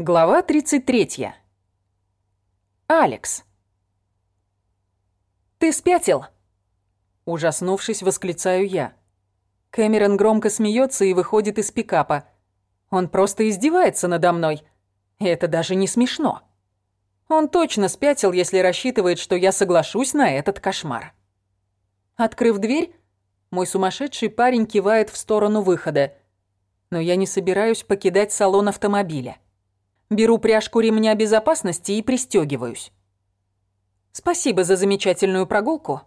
Глава 33. Алекс. «Ты спятил?» Ужаснувшись, восклицаю я. Кэмерон громко смеется и выходит из пикапа. Он просто издевается надо мной. И это даже не смешно. Он точно спятил, если рассчитывает, что я соглашусь на этот кошмар. Открыв дверь, мой сумасшедший парень кивает в сторону выхода. Но я не собираюсь покидать салон автомобиля. Беру пряжку ремня безопасности и пристегиваюсь. Спасибо за замечательную прогулку,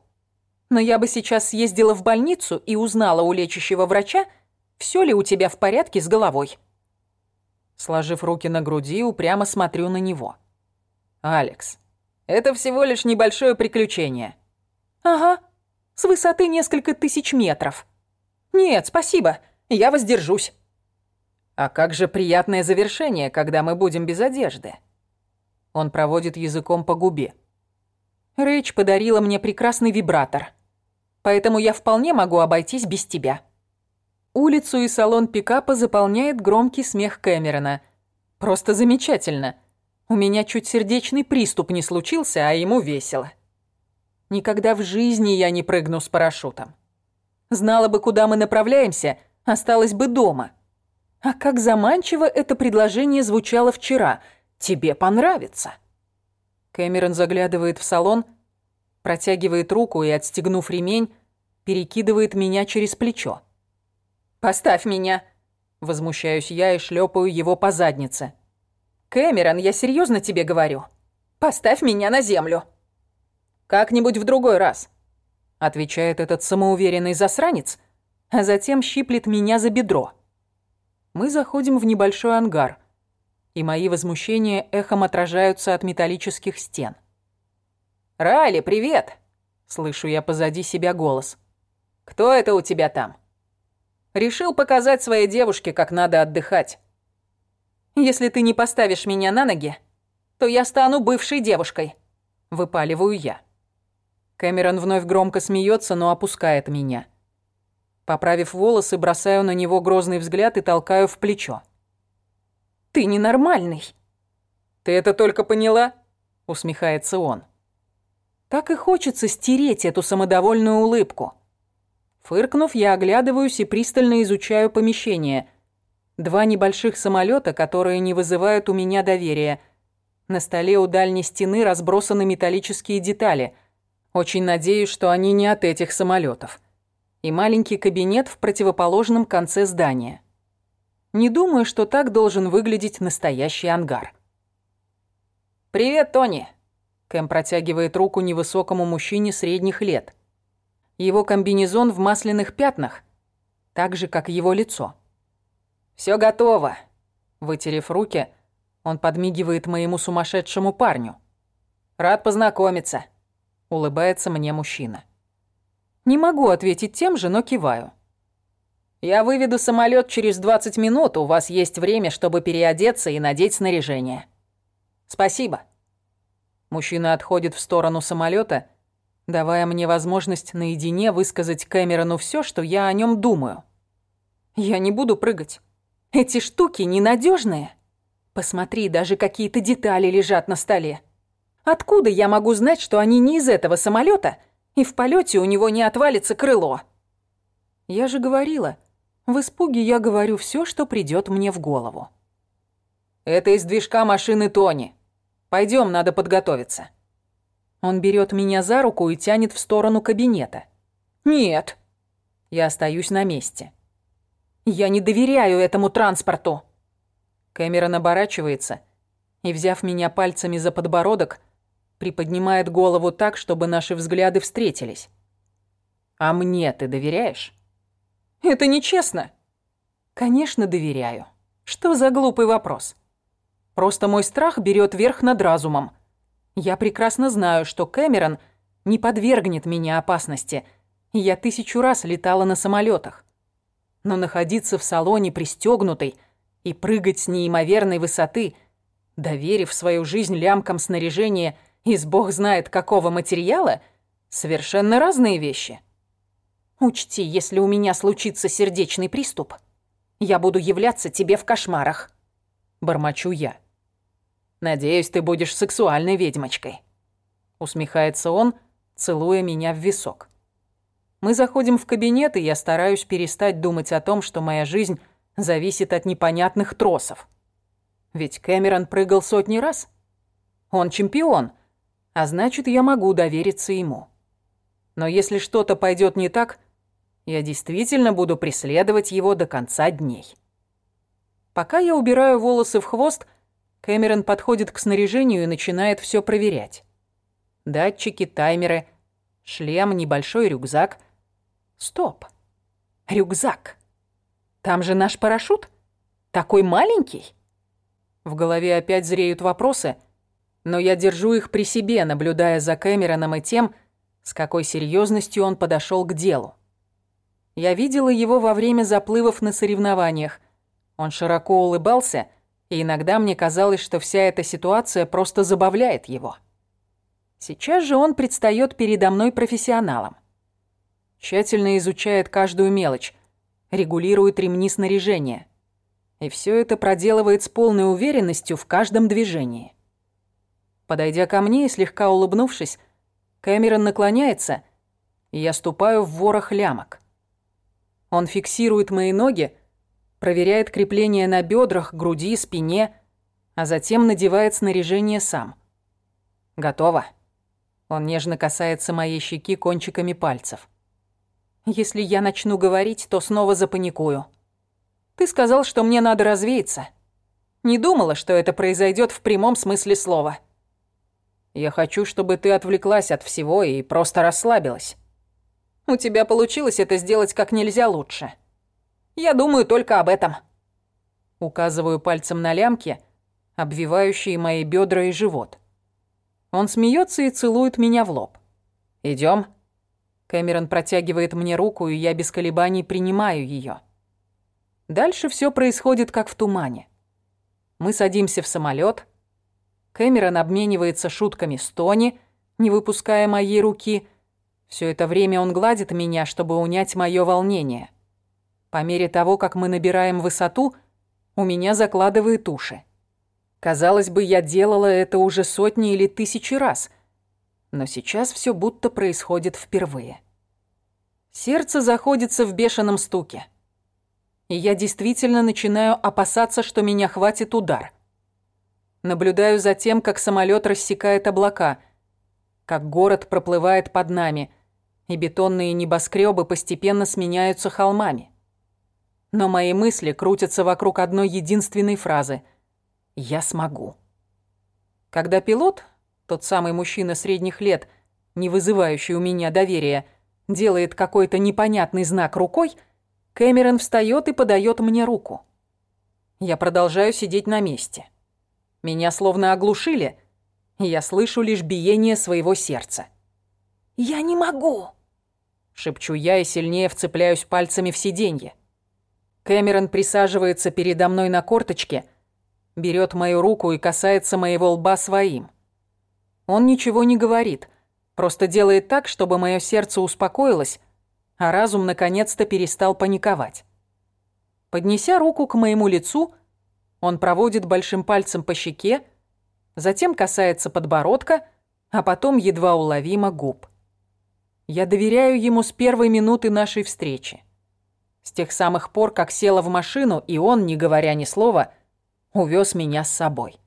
но я бы сейчас съездила в больницу и узнала у лечащего врача, все ли у тебя в порядке с головой. Сложив руки на груди, упрямо смотрю на него. «Алекс, это всего лишь небольшое приключение». «Ага, с высоты несколько тысяч метров». «Нет, спасибо, я воздержусь». А как же приятное завершение, когда мы будем без одежды? Он проводит языком по губе. Рэйч подарила мне прекрасный вибратор. Поэтому я вполне могу обойтись без тебя. Улицу и салон пикапа заполняет громкий смех Кэмерона. Просто замечательно. У меня чуть сердечный приступ не случился, а ему весело. Никогда в жизни я не прыгну с парашютом. Знала бы, куда мы направляемся, осталась бы дома. А как заманчиво это предложение звучало вчера. Тебе понравится. Кэмерон заглядывает в салон, протягивает руку и, отстегнув ремень, перекидывает меня через плечо. «Поставь меня!» Возмущаюсь я и шлепаю его по заднице. «Кэмерон, я серьезно тебе говорю. Поставь меня на землю!» «Как-нибудь в другой раз», — отвечает этот самоуверенный засранец, а затем щиплет меня за бедро. Мы заходим в небольшой ангар, и мои возмущения эхом отражаются от металлических стен. «Райли, привет!» — слышу я позади себя голос. «Кто это у тебя там?» «Решил показать своей девушке, как надо отдыхать. Если ты не поставишь меня на ноги, то я стану бывшей девушкой», — выпаливаю я. Кэмерон вновь громко смеется, но опускает меня. Поправив волосы, бросаю на него грозный взгляд и толкаю в плечо. «Ты ненормальный!» «Ты это только поняла?» — усмехается он. Так и хочется стереть эту самодовольную улыбку. Фыркнув, я оглядываюсь и пристально изучаю помещение. Два небольших самолета, которые не вызывают у меня доверия. На столе у дальней стены разбросаны металлические детали. Очень надеюсь, что они не от этих самолетов и маленький кабинет в противоположном конце здания. Не думаю, что так должен выглядеть настоящий ангар. «Привет, Тони!» Кэм протягивает руку невысокому мужчине средних лет. Его комбинезон в масляных пятнах, так же, как его лицо. «Всё готово!» Вытерев руки, он подмигивает моему сумасшедшему парню. «Рад познакомиться!» Улыбается мне мужчина. Не могу ответить тем же, но киваю. Я выведу самолет через 20 минут, у вас есть время, чтобы переодеться и надеть снаряжение. Спасибо. Мужчина отходит в сторону самолета, давая мне возможность наедине высказать Кэмерону все, что я о нем думаю. Я не буду прыгать. Эти штуки ненадежные. Посмотри, даже какие-то детали лежат на столе. Откуда я могу знать, что они не из этого самолета? И в полете у него не отвалится крыло. Я же говорила, в испуге я говорю все, что придет мне в голову. Это из движка машины Тони. Пойдем, надо подготовиться. Он берет меня за руку и тянет в сторону кабинета. Нет. Я остаюсь на месте. Я не доверяю этому транспорту. Кэмерон оборачивается и, взяв меня пальцами за подбородок, приподнимает голову так, чтобы наши взгляды встретились. «А мне ты доверяешь?» «Это нечестно». «Конечно, доверяю. Что за глупый вопрос?» «Просто мой страх берет верх над разумом. Я прекрасно знаю, что Кэмерон не подвергнет меня опасности, я тысячу раз летала на самолетах. Но находиться в салоне пристегнутой и прыгать с неимоверной высоты, доверив свою жизнь лямкам снаряжения – из бог знает какого материала, совершенно разные вещи. Учти, если у меня случится сердечный приступ, я буду являться тебе в кошмарах. Бормочу я. Надеюсь, ты будешь сексуальной ведьмочкой. Усмехается он, целуя меня в висок. Мы заходим в кабинет, и я стараюсь перестать думать о том, что моя жизнь зависит от непонятных тросов. Ведь Кэмерон прыгал сотни раз. Он чемпион, а значит, я могу довериться ему. Но если что-то пойдет не так, я действительно буду преследовать его до конца дней. Пока я убираю волосы в хвост, Кэмерон подходит к снаряжению и начинает все проверять. Датчики, таймеры, шлем, небольшой рюкзак. Стоп. Рюкзак. Там же наш парашют? Такой маленький? В голове опять зреют вопросы, но я держу их при себе, наблюдая за Кэмероном и тем, с какой серьезностью он подошел к делу. Я видела его во время заплывов на соревнованиях. Он широко улыбался, и иногда мне казалось, что вся эта ситуация просто забавляет его. Сейчас же он предстает передо мной профессионалом. Тщательно изучает каждую мелочь, регулирует ремни снаряжения. И все это проделывает с полной уверенностью в каждом движении. Подойдя ко мне и слегка улыбнувшись, Кэмерон наклоняется, и я ступаю в ворох лямок. Он фиксирует мои ноги, проверяет крепление на бедрах, груди, спине, а затем надевает снаряжение сам. Готово. Он нежно касается моей щеки кончиками пальцев. Если я начну говорить, то снова запаникую. Ты сказал, что мне надо развеяться. Не думала, что это произойдет в прямом смысле слова. Я хочу, чтобы ты отвлеклась от всего и просто расслабилась. У тебя получилось это сделать как нельзя лучше. Я думаю только об этом. Указываю пальцем на лямки, обвивающие мои бедра и живот. Он смеется и целует меня в лоб. Идем. Кэмерон протягивает мне руку, и я без колебаний принимаю ее. Дальше все происходит как в тумане. Мы садимся в самолет. Кэмерон обменивается шутками с Тони, не выпуская моей руки, все это время он гладит меня, чтобы унять мое волнение. По мере того, как мы набираем высоту, у меня закладывает уши. Казалось бы, я делала это уже сотни или тысячи раз, но сейчас все будто происходит впервые. Сердце заходится в бешеном стуке. И я действительно начинаю опасаться, что меня хватит удар. Наблюдаю за тем, как самолет рассекает облака, как город проплывает под нами – и бетонные небоскребы постепенно сменяются холмами. Но мои мысли крутятся вокруг одной единственной фразы «Я смогу». Когда пилот, тот самый мужчина средних лет, не вызывающий у меня доверия, делает какой-то непонятный знак рукой, Кэмерон встает и подает мне руку. Я продолжаю сидеть на месте. Меня словно оглушили, и я слышу лишь биение своего сердца. «Я не могу!» Шепчу я и сильнее вцепляюсь пальцами в сиденье. Кэмерон присаживается передо мной на корточке, берет мою руку и касается моего лба своим. Он ничего не говорит, просто делает так, чтобы мое сердце успокоилось, а разум наконец-то перестал паниковать. Поднеся руку к моему лицу, он проводит большим пальцем по щеке, затем касается подбородка, а потом едва уловимо губ. Я доверяю ему с первой минуты нашей встречи. С тех самых пор, как села в машину, и он, не говоря ни слова, увез меня с собой.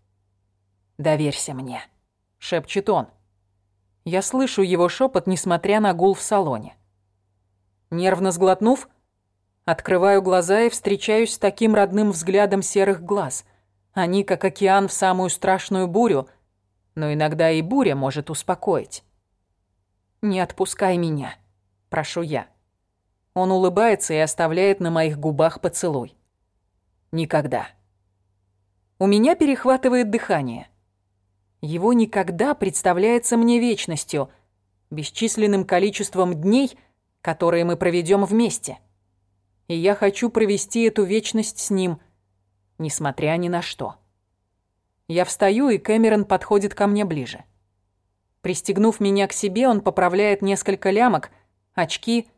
«Доверься мне», — шепчет он. Я слышу его шепот, несмотря на гул в салоне. Нервно сглотнув, открываю глаза и встречаюсь с таким родным взглядом серых глаз. Они, как океан в самую страшную бурю, но иногда и буря может успокоить. «Не отпускай меня», – прошу я. Он улыбается и оставляет на моих губах поцелуй. «Никогда». У меня перехватывает дыхание. Его никогда представляется мне вечностью, бесчисленным количеством дней, которые мы проведем вместе. И я хочу провести эту вечность с ним, несмотря ни на что. Я встаю, и Кэмерон подходит ко мне ближе. Пристегнув меня к себе, он поправляет несколько лямок, очки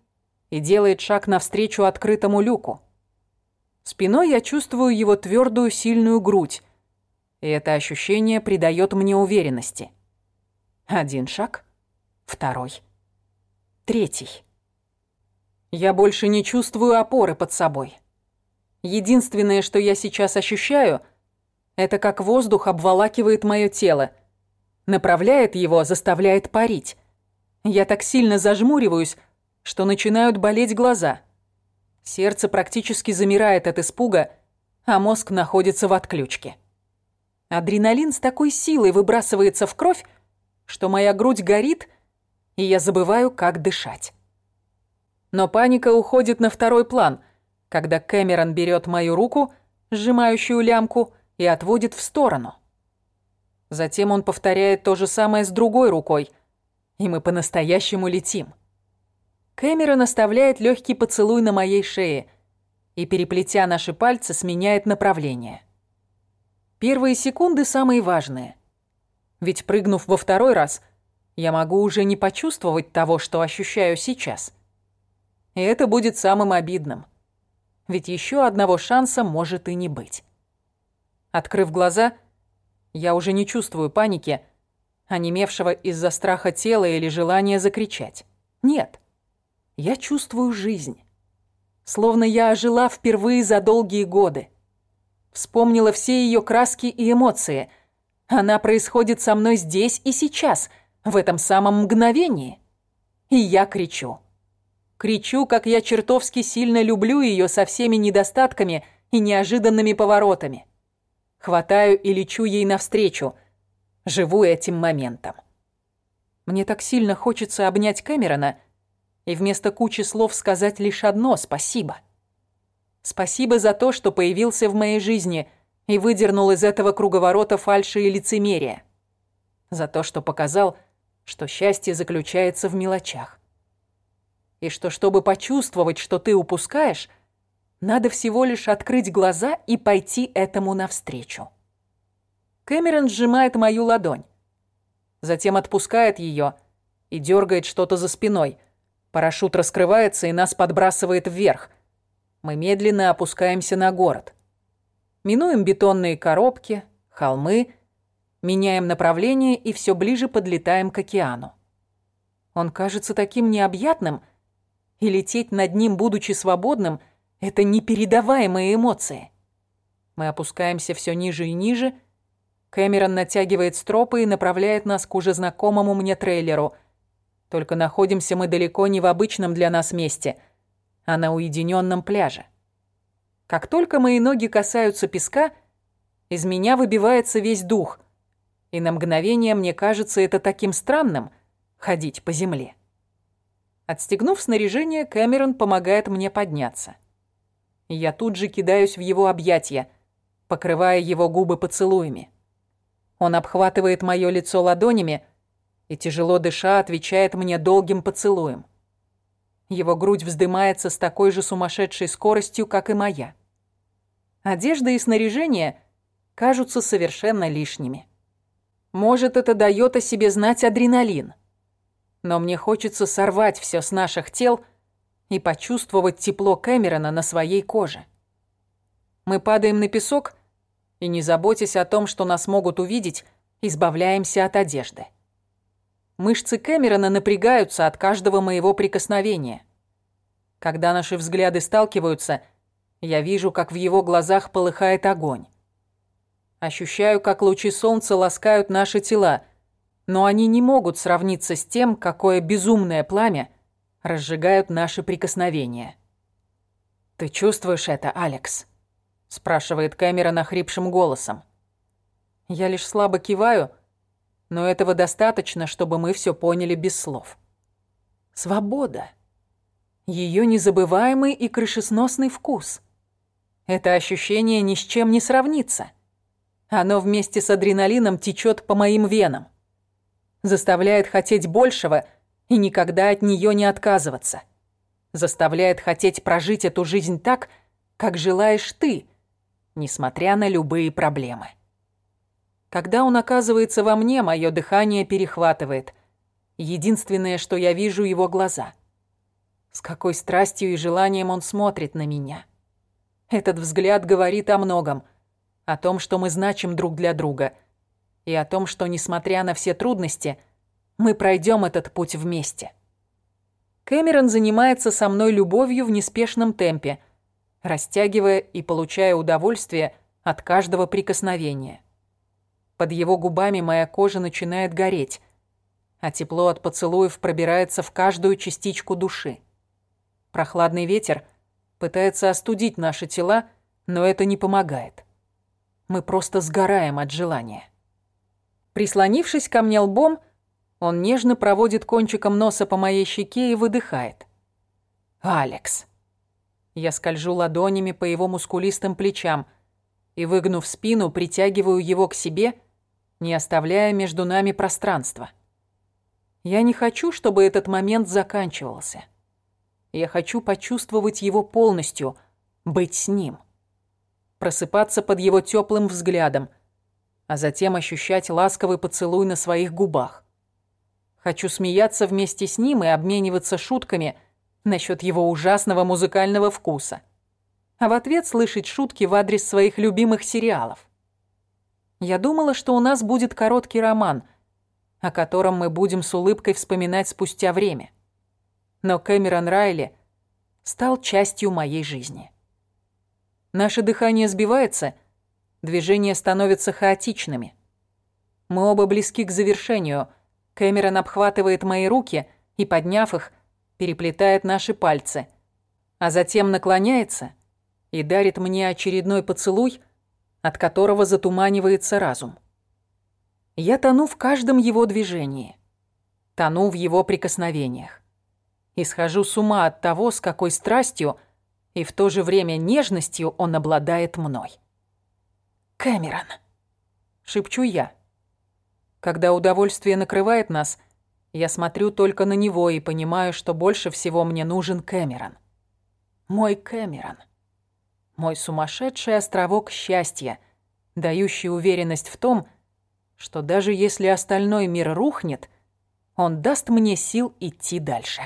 и делает шаг навстречу открытому люку. Спиной я чувствую его твердую, сильную грудь, и это ощущение придает мне уверенности. Один шаг, второй, третий. Я больше не чувствую опоры под собой. Единственное, что я сейчас ощущаю, это как воздух обволакивает мое тело, направляет его, заставляет парить. Я так сильно зажмуриваюсь, что начинают болеть глаза. Сердце практически замирает от испуга, а мозг находится в отключке. Адреналин с такой силой выбрасывается в кровь, что моя грудь горит, и я забываю, как дышать. Но паника уходит на второй план, когда Кэмерон берет мою руку, сжимающую лямку, и отводит в сторону. Затем он повторяет то же самое с другой рукой, и мы по-настоящему летим. Кэмерон оставляет легкий поцелуй на моей шее и, переплетя наши пальцы, сменяет направление. Первые секунды самые важные. Ведь прыгнув во второй раз, я могу уже не почувствовать того, что ощущаю сейчас. И это будет самым обидным. Ведь еще одного шанса может и не быть. Открыв глаза, я уже не чувствую паники, онемевшего из-за страха тела или желания закричать. Нет, я чувствую жизнь. Словно я ожила впервые за долгие годы. Вспомнила все ее краски и эмоции. Она происходит со мной здесь и сейчас, в этом самом мгновении. И я кричу. Кричу, как я чертовски сильно люблю ее со всеми недостатками и неожиданными поворотами. Хватаю и лечу ей навстречу. Живу этим моментом. Мне так сильно хочется обнять Кэмерона и вместо кучи слов сказать лишь одно «спасибо». Спасибо за то, что появился в моей жизни и выдернул из этого круговорота фальши и лицемерия. За то, что показал, что счастье заключается в мелочах. И что, чтобы почувствовать, что ты упускаешь, надо всего лишь открыть глаза и пойти этому навстречу. Кэмерон сжимает мою ладонь. Затем отпускает ее и дергает что-то за спиной. Парашют раскрывается и нас подбрасывает вверх. Мы медленно опускаемся на город. Минуем бетонные коробки, холмы, меняем направление и все ближе подлетаем к океану. Он кажется таким необъятным, и лететь над ним, будучи свободным, это непередаваемые эмоции. Мы опускаемся все ниже и ниже. Кэмерон натягивает стропы и направляет нас к уже знакомому мне трейлеру. Только находимся мы далеко не в обычном для нас месте — а на уединенном пляже. Как только мои ноги касаются песка, из меня выбивается весь дух, и на мгновение мне кажется это таким странным — ходить по земле. Отстегнув снаряжение, Кэмерон помогает мне подняться. я тут же кидаюсь в его объятия, покрывая его губы поцелуями. Он обхватывает мое лицо ладонями и, тяжело дыша, отвечает мне долгим поцелуем. Его грудь вздымается с такой же сумасшедшей скоростью, как и моя. Одежда и снаряжение кажутся совершенно лишними. Может, это дает о себе знать адреналин. Но мне хочется сорвать все с наших тел и почувствовать тепло Кэмерона на своей коже. Мы падаем на песок и, не заботясь о том, что нас могут увидеть, избавляемся от одежды. Мышцы Кэмерона напрягаются от каждого моего прикосновения. Когда наши взгляды сталкиваются, я вижу, как в его глазах полыхает огонь. Ощущаю, как лучи солнца ласкают наши тела, но они не могут сравниться с тем, какое безумное пламя разжигают наши прикосновения. «Ты чувствуешь это, Алекс?» – спрашивает Кэмерон охрипшим голосом. Я лишь слабо киваю – но этого достаточно, чтобы мы все поняли без слов. Свобода. Ее незабываемый и крышесносный вкус. Это ощущение ни с чем не сравнится. Оно вместе с адреналином течет по моим венам. Заставляет хотеть большего и никогда от нее не отказываться. Заставляет хотеть прожить эту жизнь так, как желаешь ты, несмотря на любые проблемы. Когда он оказывается во мне, мое дыхание перехватывает. Единственное, что я вижу, его глаза. С какой страстью и желанием он смотрит на меня. Этот взгляд говорит о многом. о том, что мы значим друг для друга, и о том, что, несмотря на все трудности, мы пройдем этот путь вместе. Кэмерон занимается со мной любовью в неспешном темпе, растягивая и получая удовольствие от каждого прикосновения. Под его губами моя кожа начинает гореть, а тепло от поцелуев пробирается в каждую частичку души. Прохладный ветер пытается остудить наши тела, но это не помогает. Мы просто сгораем от желания. Прислонившись ко мне лбом, он нежно проводит кончиком носа по моей щеке и выдыхает. «Алекс». Я скольжу ладонями по его мускулистым плечам и, выгнув спину, притягиваю его к себе, не оставляя между нами пространства. Я не хочу, чтобы этот момент заканчивался. Я хочу почувствовать его полностью, быть с ним. Просыпаться под его теплым взглядом, а затем ощущать ласковый поцелуй на своих губах. Хочу смеяться вместе с ним и обмениваться шутками насчет его ужасного музыкального вкуса. А в ответ слышать шутки в адрес своих любимых сериалов. Я думала, что у нас будет короткий роман – о котором мы будем с улыбкой вспоминать спустя время. Но Кэмерон Райли стал частью моей жизни. Наше дыхание сбивается, движения становятся хаотичными. Мы оба близки к завершению. Кэмерон обхватывает мои руки и, подняв их, переплетает наши пальцы, а затем наклоняется и дарит мне очередной поцелуй, от которого затуманивается разум. Я тону в каждом его движении, тону в его прикосновениях. И схожу с ума от того, с какой страстью и в то же время нежностью он обладает мной. «Кэмерон», — шепчу я. Когда удовольствие накрывает нас, я смотрю только на него и понимаю, что больше всего мне нужен Кэмерон. Мой Кэмерон. Мой сумасшедший островок счастья, дающий уверенность в том, что даже если остальной мир рухнет, он даст мне сил идти дальше.